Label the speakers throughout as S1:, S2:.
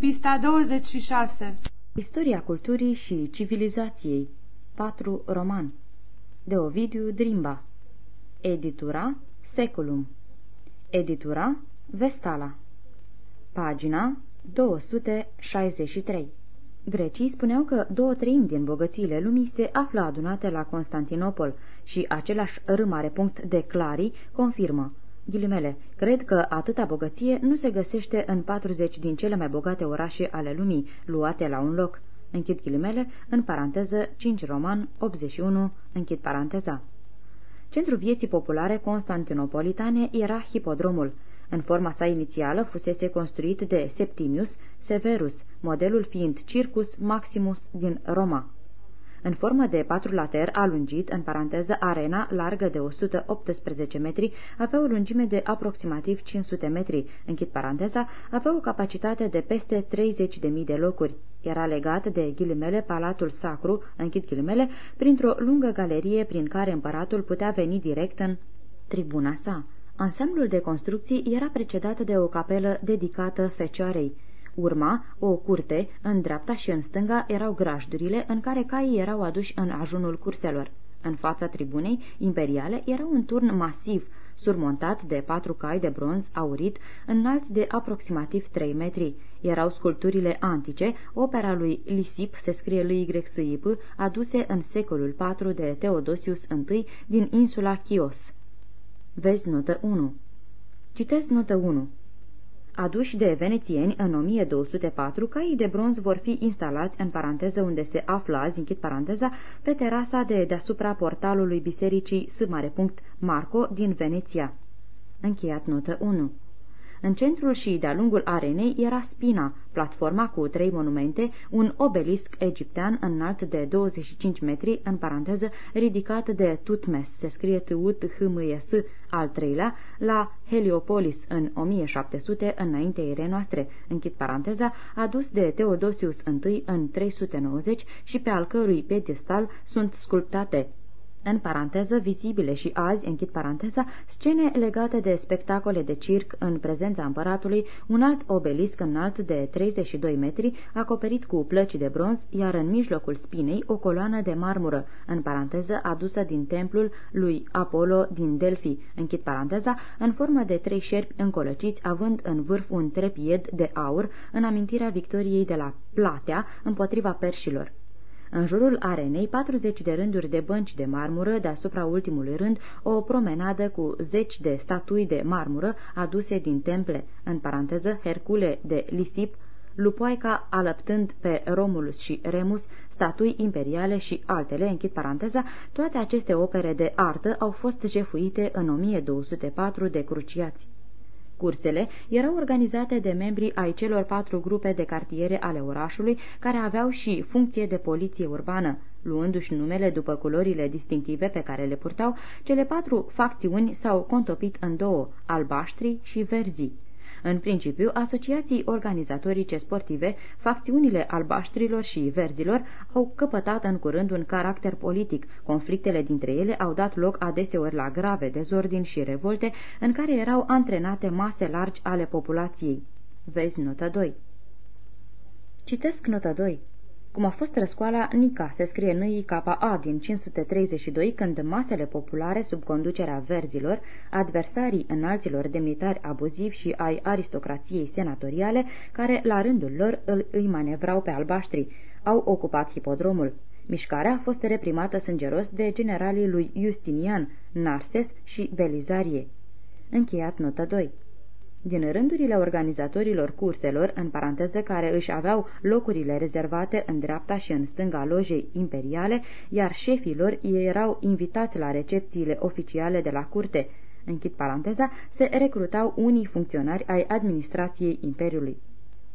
S1: Pista 26
S2: Istoria culturii și civilizației. 4 roman. De Ovidiu Drimba. Editura Seculum. Editura Vestala. Pagina 263 Grecii spuneau că două treimi din bogățiile lumii se află adunate la Constantinopol și același râmare punct de Clarii confirmă. Ghilimele, cred că atâta bogăție nu se găsește în 40 din cele mai bogate orașe ale lumii, luate la un loc. Închid ghilimele, în paranteză 5 roman 81, închid paranteza. Centrul vieții populare constantinopolitane era hipodromul. În forma sa inițială fusese construit de Septimius Severus, modelul fiind Circus Maximus din Roma în formă de patru later alungit, în paranteză arena, largă de 118 metri, avea o lungime de aproximativ 500 metri, închid paranteza, avea o capacitate de peste 30.000 de locuri. Era legat de ghilimele Palatul Sacru, închid ghilimele, printr-o lungă galerie prin care împăratul putea veni direct în tribuna sa. Ansamblul de construcții era precedat de o capelă dedicată Fecioarei. Urma, o curte, în dreapta și în stânga erau grajdurile în care caii erau aduși în ajunul curselor. În fața tribunei imperiale era un turn masiv, surmontat de patru cai de bronz aurit, înalți de aproximativ 3 metri. Erau sculpturile antice, opera lui Lisip, se scrie lui Y aduse în secolul IV de Teodosius I din insula Chios. Vezi notă 1. Citez notă 1 aduși de venețieni în 1204, caii de bronz vor fi instalați în paranteză unde se află azi, închid paranteza, pe terasa de deasupra portalului bisericii S. Marco din Veneția. Încheiat notă 1. În centrul și de-a lungul arenei era Spina, platforma cu trei monumente, un obelisc egiptean înalt de 25 metri, în paranteză, ridicat de Tutmes, se scrie t u t h m s al treilea, la Heliopolis în 1700, înaintea erei noastre, închid paranteza, adus de Teodosius I în 390 și pe al cărui pedestal sunt sculptate în paranteză, vizibile și azi, închid paranteza, scene legate de spectacole de circ în prezența împăratului, un alt obelisc înalt de 32 metri, acoperit cu plăci de bronz, iar în mijlocul spinei o coloană de marmură, în paranteză, adusă din templul lui Apollo din Delphi, închid paranteza, în formă de trei șerpi încolăciți, având în vârf un trepied de aur, în amintirea victoriei de la Platea împotriva perșilor. În jurul arenei, 40 de rânduri de bănci de marmură, deasupra ultimului rând, o promenadă cu zeci de statui de marmură aduse din temple, în paranteză Hercule de Lisip, Lupoica alăptând pe Romulus și Remus, statui imperiale și altele, închid paranteza, toate aceste opere de artă au fost jefuite în 1204 de cruciați. Cursele erau organizate de membri ai celor patru grupe de cartiere ale orașului, care aveau și funcție de poliție urbană. Luându-și numele după culorile distinctive pe care le purtau, cele patru facțiuni s-au contopit în două, albaștri și verzii. În principiu, asociații organizatorice sportive, facțiunile albaștrilor și verzilor au căpătat în curând un caracter politic. Conflictele dintre ele au dat loc adeseori la grave dezordini și revolte în care erau antrenate mase largi ale populației. Vezi nota 2. Citesc nota 2. Cum a fost răscoala Nica, se scrie nâi KA din 532, când masele populare, sub conducerea verzilor, adversarii înalților demnitari abuzivi și ai aristocrației senatoriale, care, la rândul lor, îl, îi manevrau pe albaștri, au ocupat hipodromul. Mișcarea a fost reprimată sângeros de generalii lui Justinian, Narses și Belizarie. Încheiat notă 2 din rândurile organizatorilor curselor, în paranteză care își aveau locurile rezervate în dreapta și în stânga lojei imperiale, iar șefilor erau invitați la recepțiile oficiale de la curte. Închid paranteza, se recrutau unii funcționari ai administrației Imperiului.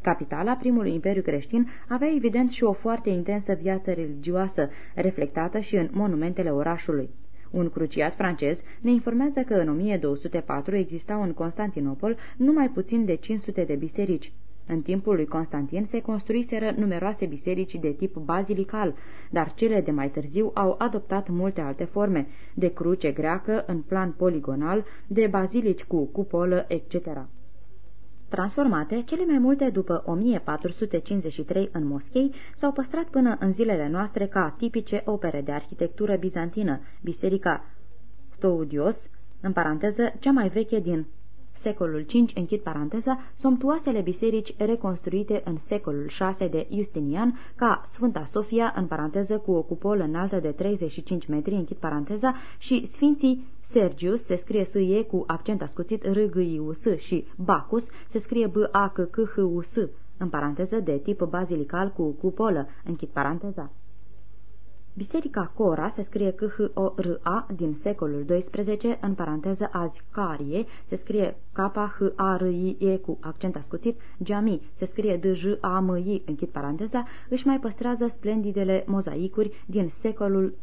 S2: Capitala primului imperiu creștin avea evident și o foarte intensă viață religioasă, reflectată și în monumentele orașului. Un cruciat francez ne informează că în 1204 existau în Constantinopol numai puțin de 500 de biserici. În timpul lui Constantin se construiseră numeroase biserici de tip bazilical, dar cele de mai târziu au adoptat multe alte forme, de cruce greacă în plan poligonal, de bazilici cu cupolă, etc. transformate, cele mai multe după 1453 în moschei, s-au păstrat până în zilele noastre ca tipice opere de arhitectură bizantină, biserica Stoudios, în paranteză, cea mai veche din secolul V, închid paranteza, somptuoasele biserici reconstruite în secolul VI de Justinian, ca Sfânta Sofia, în paranteză, cu o cupolă înaltă de 35 metri, închid paranteza, și Sfinții Sergius se scrie s -E cu accent ascuțit r g i u s și Bacchus se scrie b a c c h u s în paranteză de tip bazilical cu cupolă, închid paranteza. Biserica Cora se scrie C-H-O-R-A din secolul XII, în paranteză azi Carie, se scrie K-H-A-R-I-E cu accent ascuțit, Jami se scrie D-J-A-M-I, închid paranteza, își mai păstrează splendidele mozaicuri din secolul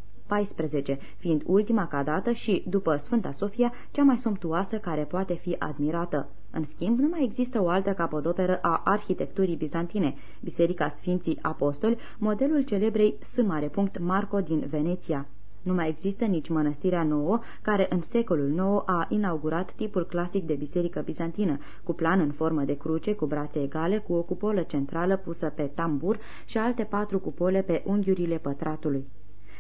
S2: XIV, fiind ultima ca dată și, după Sfânta Sofia, cea mai somptuoasă care poate fi admirată. În schimb, nu mai există o altă capodoperă a arhitecturii bizantine, Biserica Sfinții Apostoli, modelul celebrei S. Marco din Veneția. Nu mai există nici mănăstirea nouă, care în secolul IX a inaugurat tipul clasic de biserică bizantină, cu plan în formă de cruce, cu brațe egale, cu o cupolă centrală pusă pe tambur și alte patru cupole pe unghiurile pătratului.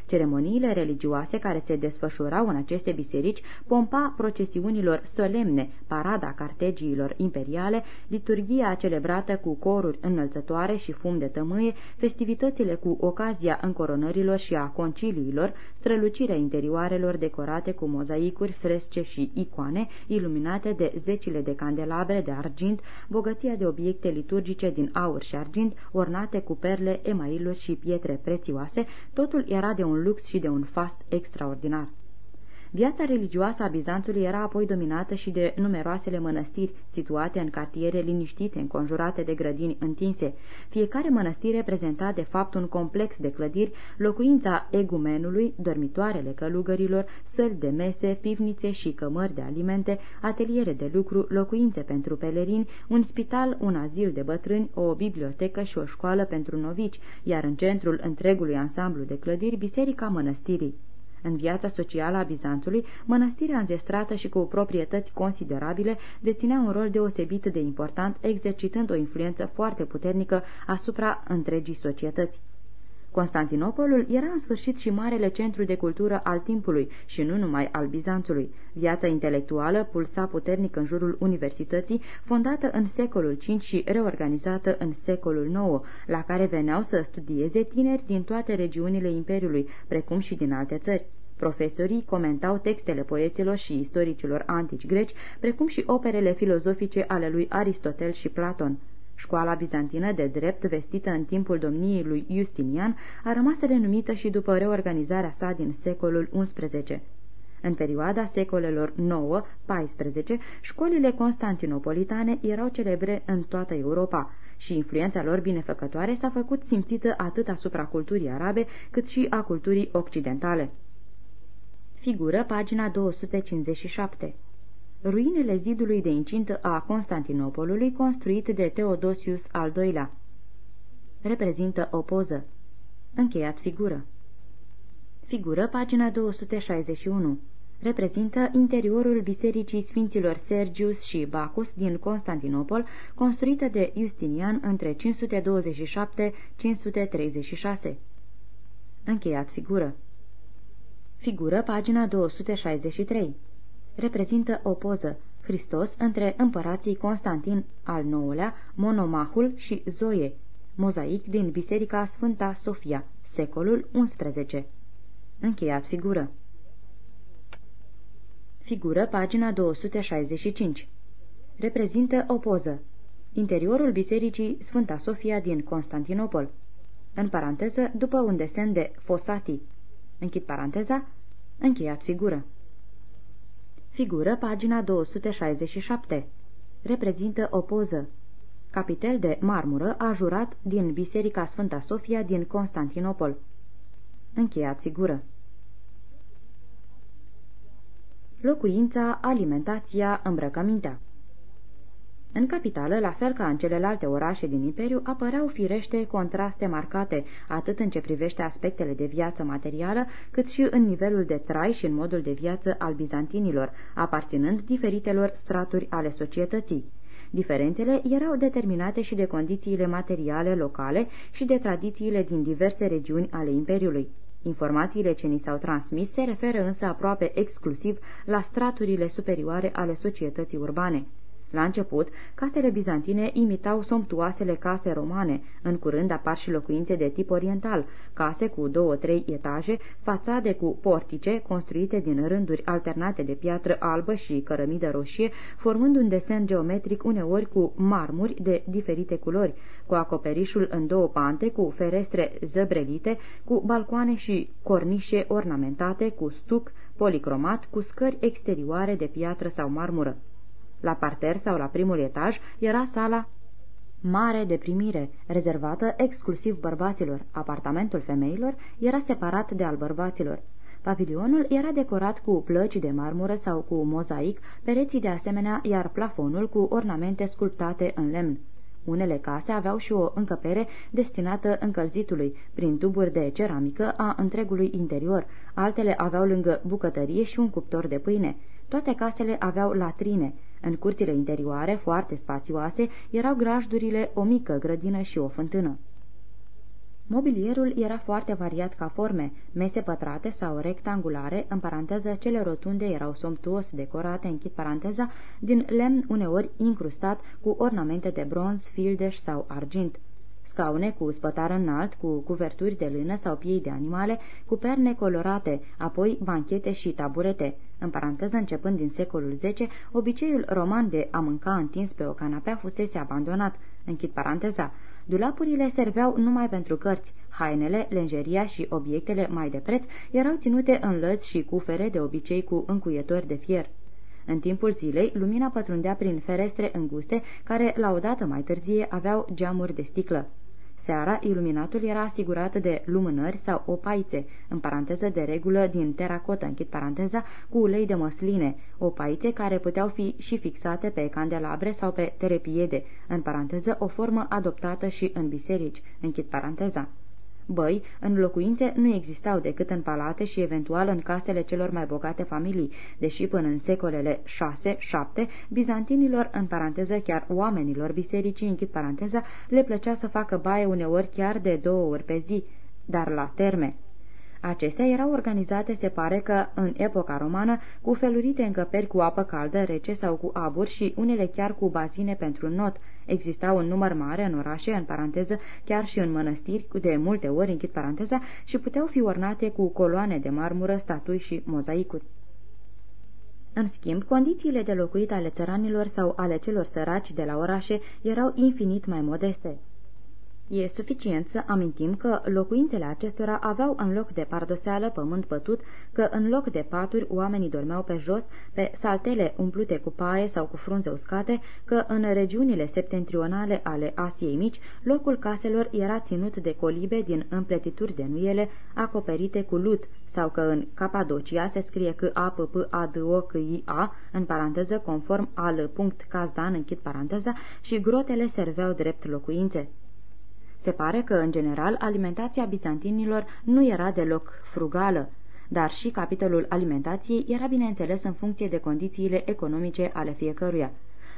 S2: Ceremoniile religioase care se desfășurau în aceste biserici, pompa procesiunilor solemne, parada cartegiilor imperiale, liturghia celebrată cu coruri înălțătoare și fum de tămâie, festivitățile cu ocazia încoronărilor și a conciliilor, strălucirea interioarelor decorate cu mozaicuri, fresce și icoane, iluminate de zecile de candelabre de argint, bogăția de obiecte liturgice din aur și argint, ornate cu perle, emailuri și pietre prețioase, totul era de un lux și de un fast extraordinar. Viața religioasă a Bizanțului era apoi dominată și de numeroasele mănăstiri situate în cartiere liniștite, înconjurate de grădini întinse. Fiecare mănăstire reprezenta de fapt un complex de clădiri, locuința egumenului, dormitoarele călugărilor, săli de mese, pivnițe și cămări de alimente, ateliere de lucru, locuințe pentru pelerini, un spital, un azil de bătrâni, o bibliotecă și o școală pentru novici, iar în centrul întregului ansamblu de clădiri, biserica mănăstirii. În viața socială a Bizanțului, mănăstirea înzestrată și cu proprietăți considerabile deținea un rol deosebit de important, exercitând o influență foarte puternică asupra întregii societăți. Constantinopolul era în sfârșit și marele centru de cultură al timpului și nu numai al Bizanțului. Viața intelectuală pulsa puternic în jurul universității, fondată în secolul V și reorganizată în secolul IX, la care veneau să studieze tineri din toate regiunile Imperiului, precum și din alte țări. Profesorii comentau textele poeților și istoricilor antici greci, precum și operele filozofice ale lui Aristotel și Platon. Școala bizantină de drept, vestită în timpul domniei lui Justinian, a rămas renumită și după reorganizarea sa din secolul XI. În perioada secolelor 9-14, școlile constantinopolitane erau celebre în toată Europa și influența lor binefăcătoare s-a făcut simțită atât asupra culturii arabe cât și a culturii occidentale. Figură pagina 257 ruinele zidului de incintă a Constantinopolului construit de Teodosius al II-lea. Reprezintă o poză. Încheiat figură. Figură, pagina 261. Reprezintă interiorul bisericii Sfinților Sergius și Bacchus din Constantinopol, construită de Justinian între 527-536. Încheiat figură. Figură, pagina 263 reprezintă o poză, Hristos între împărații Constantin al IX-lea, Monomahul și Zoe, mozaic din Biserica Sfânta Sofia, secolul XI. Încheiat figură. Figură, pagina 265. Reprezintă o poză. Interiorul Bisericii Sfânta Sofia din Constantinopol. În paranteză, după un desen de Fosati. Închid paranteza. Încheiat figură. Figură pagina 267. Reprezintă o poză. Capitel de marmură a jurat din Biserica Sfânta Sofia din Constantinopol. Încheiat figură. Locuința, alimentația, îmbrăcămintea în capitală, la fel ca în celelalte orașe din Imperiu, apăreau firește contraste marcate, atât în ce privește aspectele de viață materială, cât și în nivelul de trai și în modul de viață al bizantinilor, aparținând diferitelor straturi ale societății. Diferențele erau determinate și de condițiile materiale locale și de tradițiile din diverse regiuni ale Imperiului. Informațiile ce ni s-au transmis se referă însă aproape exclusiv la straturile superioare ale societății urbane. La început, casele bizantine imitau somptuoasele case romane, în curând apar și locuințe de tip oriental, case cu două-trei etaje, fațade cu portice, construite din rânduri alternate de piatră albă și cărămidă roșie, formând un desen geometric uneori cu marmuri de diferite culori, cu acoperișul în două pante, cu ferestre zăbrelite, cu balcoane și cornișe ornamentate, cu stuc policromat, cu scări exterioare de piatră sau marmură. La parter sau la primul etaj era sala mare de primire, rezervată exclusiv bărbaților. Apartamentul femeilor era separat de al bărbaților. Pavilionul era decorat cu plăci de marmură sau cu mozaic, pereții de asemenea, iar plafonul cu ornamente sculptate în lemn. Unele case aveau și o încăpere destinată încălzitului, prin tuburi de ceramică a întregului interior, altele aveau lângă bucătărie și un cuptor de pâine. Toate casele aveau latrine. În curțile interioare, foarte spațioase, erau grajdurile, o mică grădină și o fântână. Mobilierul era foarte variat ca forme, mese pătrate sau rectangulare, în paranteză cele rotunde erau somptuos decorate, închid paranteza, din lemn uneori incrustat cu ornamente de bronz, fildeș sau argint scaune cu spătar înalt, cu cuverturi de lână sau piei de animale, cu perne colorate, apoi banchete și taburete. În paranteză, începând din secolul X, obiceiul roman de a mânca întins pe o canapea fusese abandonat. Închid paranteza. Dulapurile serveau numai pentru cărți. Hainele, lenjeria și obiectele mai de preț erau ținute în lăzi și cufere, de obicei cu încuietori de fier. În timpul zilei, lumina pătrundea prin ferestre înguste, care, la o dată mai târzie, aveau geamuri de sticlă. Seara, iluminatul era asigurat de lumânări sau opaițe, în paranteză de regulă din teracotă, închid paranteza, cu ulei de măsline, opaițe care puteau fi și fixate pe candelabre sau pe terepiede, în paranteză o formă adoptată și în biserici, închid paranteza. Băi, în locuințe nu existau decât în palate și eventual în casele celor mai bogate familii, deși până în secolele 6-7, bizantinilor, în paranteză chiar oamenilor bisericii, închid paranteza, le plăcea să facă baie uneori chiar de două ori pe zi, dar la terme. Acestea erau organizate, se pare că, în epoca romană, cu felurite încăperi cu apă caldă, rece sau cu aburi și unele chiar cu bazine pentru not. Existau un număr mare în orașe, în paranteză, chiar și în mănăstiri, de multe ori, închid paranteza, și puteau fi ornate cu coloane de marmură, statui și mozaicuri. În schimb, condițiile de locuit ale țăranilor sau ale celor săraci de la orașe erau infinit mai modeste. E suficient să amintim că locuințele acestora aveau în loc de pardoseală pământ pătut, că în loc de paturi oamenii dormeau pe jos, pe saltele umplute cu paie sau cu frunze uscate, că în regiunile septentrionale ale Asiei Mici, locul caselor era ținut de colibe din împletituri de nuiele acoperite cu lut, sau că în Capadocia se scrie că A, P, P, A, D, O, C, I, A, în paranteză conform al punct Cazdan, închid paranteza, și grotele serveau drept locuințe. Se pare că, în general, alimentația bizantinilor nu era deloc frugală, dar și capitolul alimentației era bineînțeles în funcție de condițiile economice ale fiecăruia.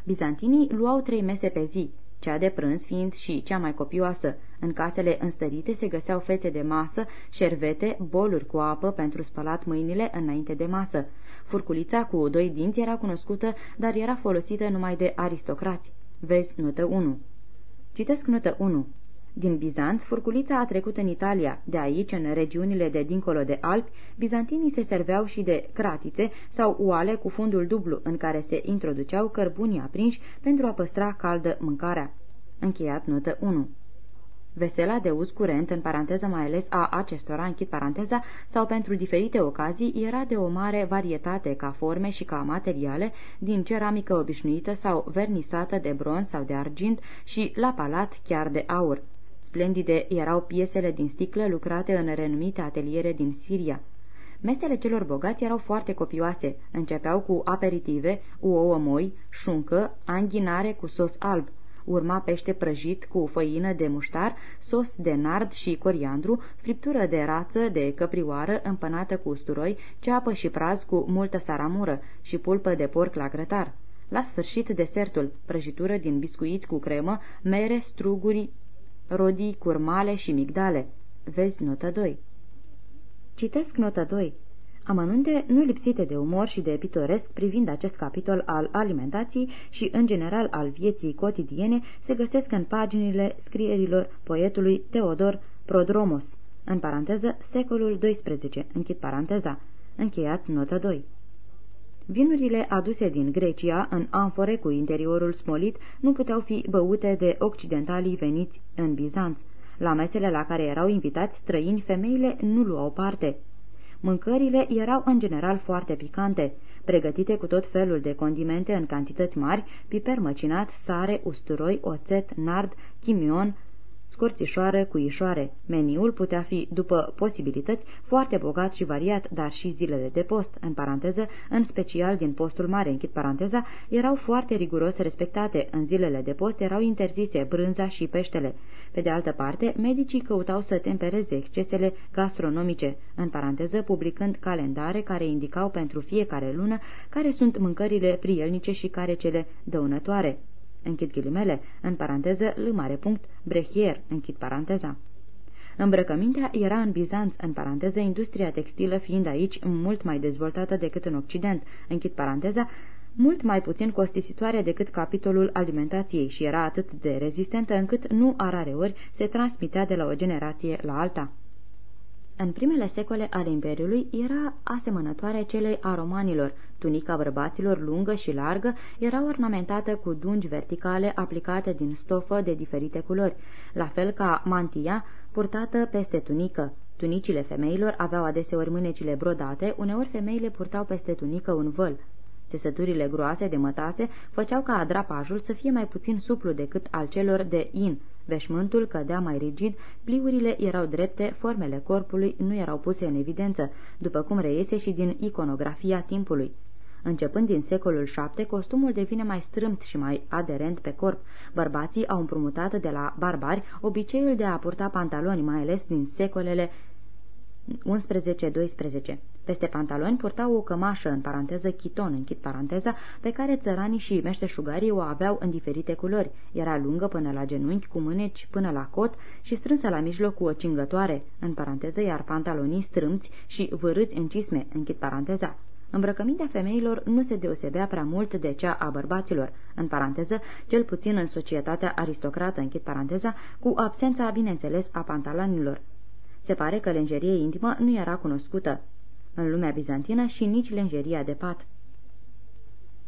S2: Bizantinii luau trei mese pe zi, cea de prânz fiind și cea mai copioasă. În casele înstărite se găseau fețe de masă, șervete, boluri cu apă pentru spălat mâinile înainte de masă. Furculița cu doi dinți era cunoscută, dar era folosită numai de aristocrați. Vezi notă 1. Citesc notă 1. Din Bizanț, furculița a trecut în Italia. De aici, în regiunile de dincolo de Alpi, bizantinii se serveau și de cratițe sau oale cu fundul dublu, în care se introduceau cărbunii aprinși pentru a păstra caldă mâncarea. Încheiat notă 1 Vesela de uz curent, în paranteză mai ales a acestora, închid paranteza, sau pentru diferite ocazii, era de o mare varietate ca forme și ca materiale, din ceramică obișnuită sau vernisată de bronz sau de argint și, la palat, chiar de aur. Splendide erau piesele din sticlă lucrate în renumite ateliere din Siria. Mesele celor bogați erau foarte copioase. Începeau cu aperitive, ouă moi, șuncă, anghinare cu sos alb. Urma pește prăjit cu făină de muștar, sos de nard și coriandru, friptură de rață de căprioară împănată cu usturoi, ceapă și praz cu multă saramură și pulpă de porc la grătar. La sfârșit, desertul, prăjitură din biscuiți cu cremă, mere, struguri, rodii, curmale și migdale. Vezi notă 2. Citesc notă 2. Amănunte nu lipsite de umor și de pitoresc privind acest capitol al alimentației și, în general, al vieții cotidiene, se găsesc în paginile scrierilor poetului Teodor Prodromos, în paranteză, secolul XII, închid paranteza, încheiat notă 2. Vinurile aduse din Grecia în amfore cu interiorul smolit nu puteau fi băute de occidentalii veniți în Bizanț. La mesele la care erau invitați străini, femeile nu luau parte. Mâncările erau în general foarte picante, pregătite cu tot felul de condimente în cantități mari, piper măcinat, sare, usturoi, oțet, nard, chimion, scorțișoară cu ișoare. Meniul putea fi, după posibilități, foarte bogat și variat, dar și zilele de post, în paranteză, în special din postul mare, închid paranteza, erau foarte riguros respectate. În zilele de post erau interzise brânza și peștele. Pe de altă parte, medicii căutau să tempereze excesele gastronomice, în paranteză, publicând calendare care indicau pentru fiecare lună care sunt mâncările prielnice și care cele dăunătoare închid ghilimele, în paranteză, l mare punct, brehier, închid paranteza. Îmbrăcămintea era în Bizanț, în paranteză, industria textilă fiind aici mult mai dezvoltată decât în Occident, închid paranteza, mult mai puțin costisitoare decât capitolul alimentației și era atât de rezistentă încât nu a rare ori se transmitea de la o generație la alta. În primele secole ale Imperiului era asemănătoare celei a romanilor. Tunica bărbaților lungă și largă era ornamentată cu dungi verticale aplicate din stofă de diferite culori, la fel ca mantia purtată peste tunică. Tunicile femeilor aveau adeseori mânecile brodate, uneori femeile purtau peste tunică un văl. Țesăturile groase de mătase făceau ca drapajul să fie mai puțin suplu decât al celor de in, Veșmântul cădea mai rigid, pliurile erau drepte, formele corpului nu erau puse în evidență, după cum reiese și din iconografia timpului. Începând din secolul VII, costumul devine mai strâmt și mai aderent pe corp. Bărbații au împrumutat de la barbari obiceiul de a purta pantaloni, mai ales din secolele 11-12. Peste pantaloni purtau o cămașă, în paranteză chiton, închid paranteza, pe care țăranii și meșteșugarii o aveau în diferite culori. Era lungă până la genunchi, cu mâneci până la cot și strânsă la mijloc cu o cingătoare, în paranteză, iar pantalonii strâmți și vârâți în cisme, închid paranteza. Îmbrăcămintea femeilor nu se deosebea prea mult de cea a bărbaților, în paranteză, cel puțin în societatea aristocrată, închid paranteza, cu absența, bineînțeles, a pantalonilor. Se pare că lenjerie intimă nu era cunoscută în lumea bizantină și nici lenjeria de pat.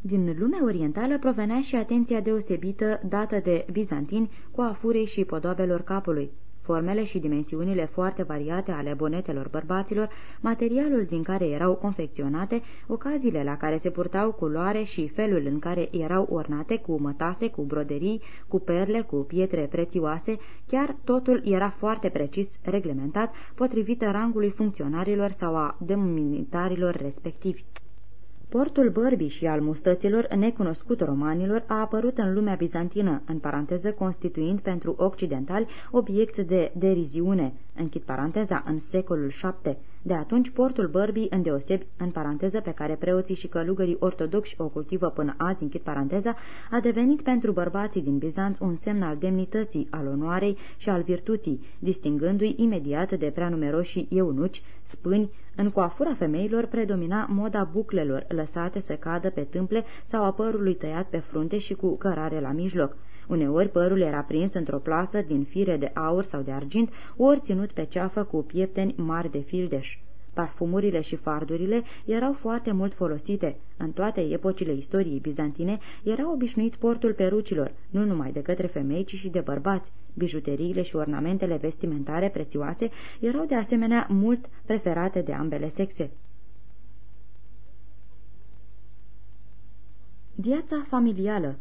S2: Din lumea orientală provenea și atenția deosebită dată de bizantini cu afurei și podoabelor capului formele și dimensiunile foarte variate ale bonetelor bărbaților, materialul din care erau confecționate, ocaziile la care se purtau culoare și felul în care erau ornate cu mătase, cu broderii, cu perle, cu pietre prețioase, chiar totul era foarte precis reglementat, potrivit rangului funcționarilor sau a demnitarilor respectivi. Portul bărbii și al mustăților, necunoscut romanilor, a apărut în lumea bizantină, în paranteză constituind pentru occidentali obiect de deriziune, închid paranteza, în secolul VII. De atunci, portul bărbii, îndeosebi, în paranteză pe care preoții și călugării ortodoxi o cultivă până azi, închid paranteza, a devenit pentru bărbații din Bizanț un semn al demnității, al onoarei și al virtuții, distingându-i imediat de prea numeroși eunuci, spâni, în coafura femeilor predomina moda buclelor, lăsate să cadă pe tâmple sau a părului tăiat pe frunte și cu cărare la mijloc. Uneori părul era prins într-o plasă din fire de aur sau de argint, ori ținut pe ceafă cu piepteni mari de fildeș. Parfumurile și fardurile erau foarte mult folosite. În toate epocile istoriei bizantine era obișnuit portul perucilor, nu numai de către femei, ci și de bărbați. Bijuteriile și ornamentele vestimentare prețioase erau de asemenea mult preferate de ambele sexe. Viața familială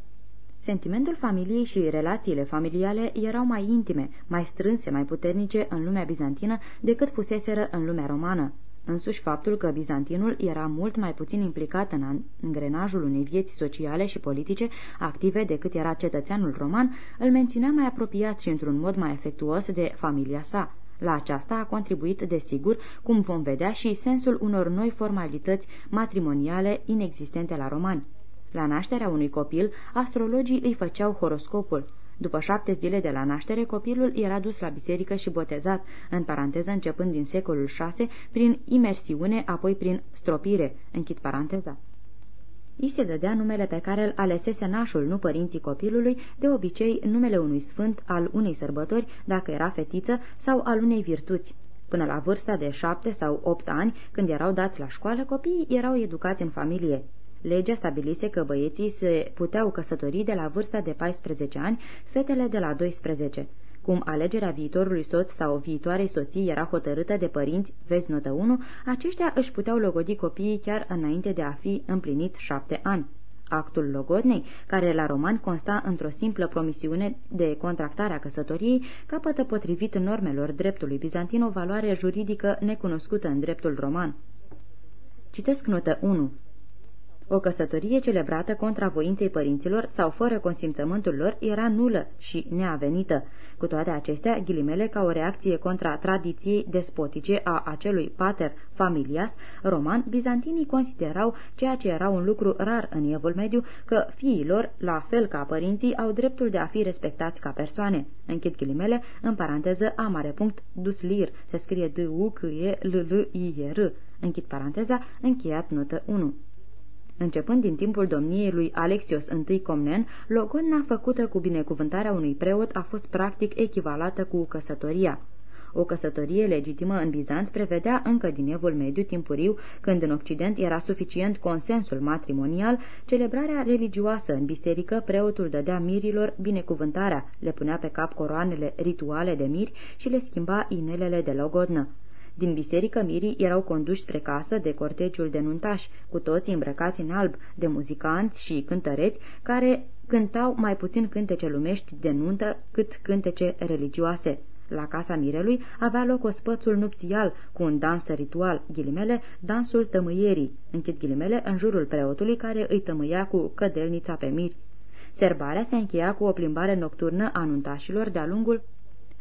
S2: Sentimentul familiei și relațiile familiale erau mai intime, mai strânse, mai puternice în lumea bizantină decât fuseseră în lumea romană. Însuși faptul că bizantinul era mult mai puțin implicat în îngrenajul unei vieți sociale și politice active decât era cetățeanul roman, îl menținea mai apropiat și într-un mod mai efectuos de familia sa. La aceasta a contribuit, desigur, cum vom vedea, și sensul unor noi formalități matrimoniale inexistente la romani. La nașterea unui copil, astrologii îi făceau horoscopul. După șapte zile de la naștere, copilul era dus la biserică și botezat, în paranteză începând din secolul VI, prin imersiune, apoi prin stropire, închid paranteza. I se dădea numele pe care îl alesese nașul, nu părinții copilului, de obicei numele unui sfânt, al unei sărbători, dacă era fetiță, sau al unei virtuți. Până la vârsta de șapte sau opt ani, când erau dați la școală, copiii erau educați în familie. Legea stabilise că băieții se puteau căsători de la vârsta de 14 ani, fetele de la 12. Cum alegerea viitorului soț sau viitoarei soții era hotărâtă de părinți, vezi notă 1, aceștia își puteau logodi copiii chiar înainte de a fi împlinit șapte ani. Actul logodnei, care la roman consta într-o simplă promisiune de contractare a căsătoriei, capătă potrivit normelor dreptului bizantin o valoare juridică necunoscută în dreptul roman. Citesc notă 1. O căsătorie celebrată contra voinței părinților sau fără consimțământul lor era nulă și neavenită. Cu toate acestea, ghilimele ca o reacție contra tradiției despotice a acelui pater familias roman, bizantinii considerau, ceea ce era un lucru rar în evul mediu, că fiilor, la fel ca părinții, au dreptul de a fi respectați ca persoane. Închid ghilimele, în paranteză, a mare punct, duslir, se scrie d u c e l l i e r Închid paranteza, încheiat notă 1. Începând din timpul domniei lui Alexios I Comnen, logonna făcută cu binecuvântarea unui preot a fost practic echivalată cu căsătoria. O căsătorie legitimă în Bizanț prevedea încă din evul mediu timpuriu, când în Occident era suficient consensul matrimonial, celebrarea religioasă în biserică, preotul dădea mirilor binecuvântarea, le punea pe cap coroanele rituale de miri și le schimba inelele de logodnă. Din biserică mirii erau conduși spre casă de cortegiul de nuntași, cu toți îmbrăcați în alb, de muzicanți și cântăreți, care cântau mai puțin cântece lumești de nuntă cât cântece religioase. La casa mirelui avea loc ospățul nupțial cu un dans ritual, ghilimele, dansul tămâierii, închid ghilimele, în jurul preotului care îi tămâia cu cădelnița pe miri. Serbarea se încheia cu o plimbare nocturnă a nuntașilor de-a lungul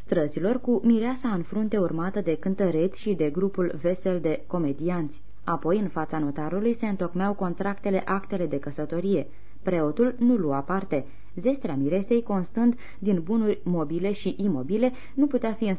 S2: străzilor cu mireasa în frunte urmată de cântăreți și de grupul vesel de comedianți. Apoi, în fața notarului, se întocmeau contractele actele de căsătorie. Preotul nu lua parte. Zestrea miresei, constând din bunuri mobile și imobile, nu putea fi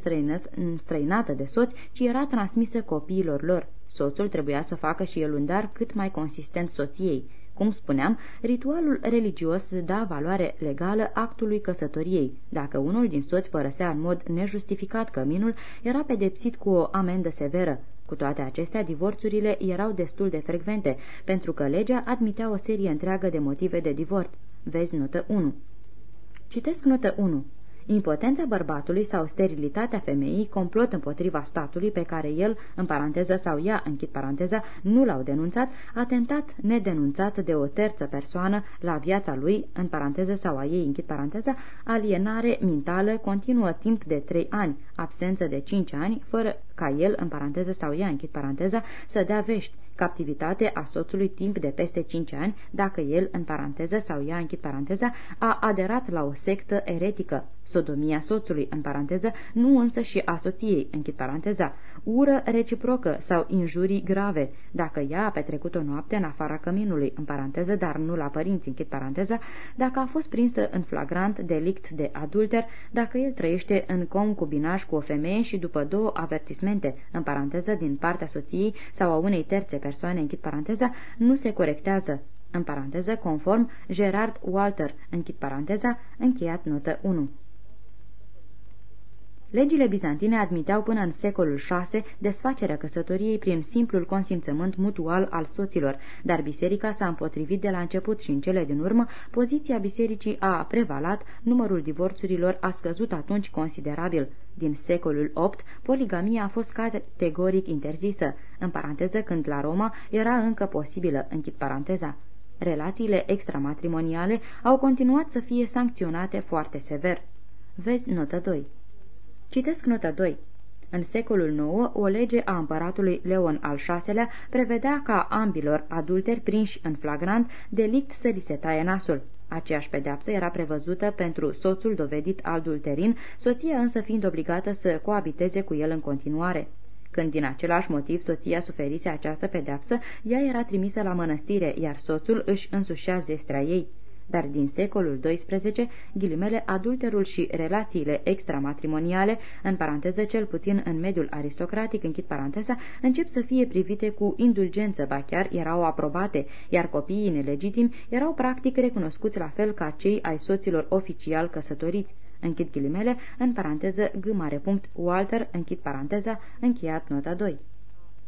S2: înstrăinată de soți, ci era transmisă copiilor lor. Soțul trebuia să facă și el un dar cât mai consistent soției. Cum spuneam, ritualul religios da valoare legală actului căsătoriei. Dacă unul din soți părăsea în mod nejustificat căminul, era pedepsit cu o amendă severă. Cu toate acestea, divorțurile erau destul de frecvente, pentru că legea admitea o serie întreagă de motive de divorț. Vezi notă 1. Citesc notă 1. Impotența bărbatului sau sterilitatea femeii, complot împotriva statului pe care el, în paranteză sau ea, închid paranteza, nu l-au denunțat, atentat nedenunțat de o terță persoană la viața lui, în paranteză sau a ei, închid paranteza, alienare mentală continuă timp de trei ani, absență de cinci ani, fără ca el, în paranteză sau ea, închid paranteza, să dea vești, captivitate a soțului timp de peste 5 ani, dacă el, în paranteză sau ea, închid paranteza, a aderat la o sectă eretică, sodomia soțului, în paranteză, nu însă și a soției, închid paranteza, ură reciprocă sau injurii grave, dacă ea a petrecut o noapte în afara căminului, în paranteză, dar nu la părinți, închid paranteza, dacă a fost prinsă în flagrant delict de adulter, dacă el trăiește în concubinaj cu o femeie și după două avertismente, în paranteză, din partea soției sau a unei terțe persoane, închid paranteza, nu se corectează, în paranteză, conform Gerard Walter, închid paranteza, încheiat notă 1. Legile bizantine admiteau până în secolul VI desfacerea căsătoriei prin simplul consimțământ mutual al soților, dar biserica s-a împotrivit de la început și în cele din urmă, poziția bisericii a prevalat, numărul divorțurilor a scăzut atunci considerabil. Din secolul VIII, poligamia a fost categoric interzisă, în paranteză când la Roma era încă posibilă, închid paranteza. Relațiile extramatrimoniale au continuat să fie sancționate foarte sever. Vezi notă 2. Citesc nota 2. În secolul IX, o lege a împăratului Leon al VI-lea prevedea ca ambilor adulteri prinși în flagrant delict să li se taie nasul. Aceeași pedeapsă era prevăzută pentru soțul dovedit adulterin, soția însă fiind obligată să coabiteze cu el în continuare. Când din același motiv soția suferise această pedeapsă, ea era trimisă la mănăstire, iar soțul își însușea zestrea ei dar din secolul XII, ghilimele, adulterul și relațiile extramatrimoniale, în paranteză cel puțin în mediul aristocratic, închid paranteza, încep să fie privite cu indulgență, ba chiar erau aprobate, iar copiii nelegitimi erau practic recunoscuți la fel ca cei ai soților oficial căsătoriți. Închid ghilimele, în paranteză, g mare punct, Walter, închid paranteza, încheiat nota 2.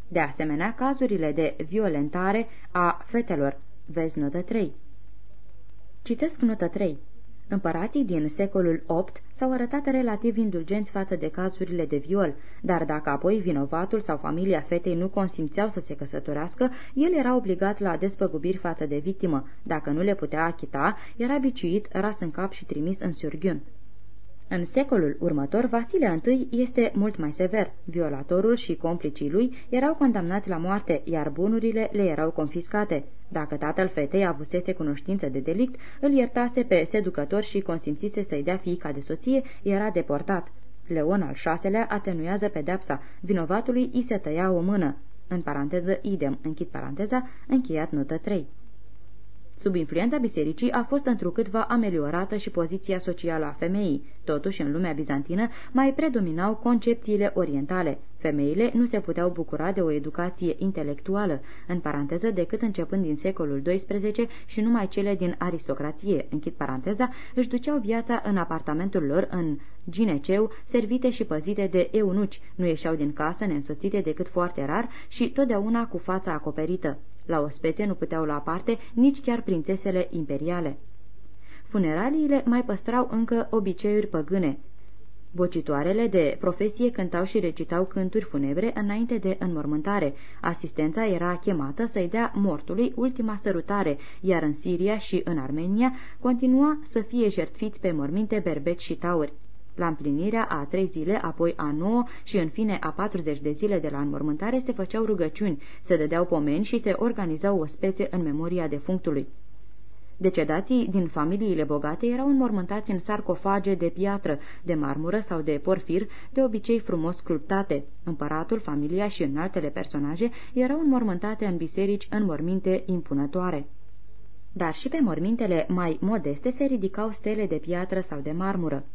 S2: De asemenea, cazurile de violentare a fetelor, vezi notă 3. Citesc notă 3. Împărații din secolul VIII s-au arătat relativ indulgenți față de cazurile de viol, dar dacă apoi vinovatul sau familia fetei nu consimțeau să se căsătorească, el era obligat la despăgubiri față de victimă. Dacă nu le putea achita, era biciuit, ras în cap și trimis în surghiun. În secolul următor, Vasile I este mult mai sever. Violatorul și complicii lui erau condamnați la moarte, iar bunurile le erau confiscate. Dacă tatăl fetei avusese cunoștință de delict, îl iertase pe seducător și consimțise să-i dea fiica de soție, era deportat. Leon al VI-lea atenuează pedepsa. Vinovatului îi se tăia o mână. În paranteză idem, închid paranteza, încheiat notă 3. Sub influența bisericii a fost întrucâtva ameliorată și poziția socială a femeii. Totuși, în lumea bizantină mai predominau concepțiile orientale. Femeile nu se puteau bucura de o educație intelectuală, în paranteză decât începând din secolul XII și numai cele din aristocrație, închid paranteza, își duceau viața în apartamentul lor în gineceu, servite și păzite de eunuci, nu ieșeau din casă neînsoțite decât foarte rar și totdeauna cu fața acoperită. La o specie nu puteau lua parte nici chiar prințesele imperiale. Funeraliile mai păstrau încă obiceiuri păgâne. Bocitoarele de profesie cântau și recitau cânturi funebre înainte de înmormântare. Asistența era chemată să-i dea mortului ultima sărutare, iar în Siria și în Armenia continua să fie jertfiți pe morminte berbeci și tauri. La împlinirea a trei zile, apoi a nouă și în fine a 40 de zile de la înmormântare se făceau rugăciuni, se dădeau pomeni și se organizau o spețe în memoria defunctului. Decedații din familiile bogate erau înmormântați în sarcofage de piatră, de marmură sau de porfir, de obicei frumos sculptate. Împăratul, familia și în altele personaje erau înmormântate în biserici în morminte impunătoare. Dar și pe mormintele mai modeste se ridicau stele de piatră sau de marmură.